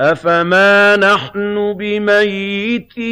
أَفَمَا نَحْنُ بِمَيِّتِينَ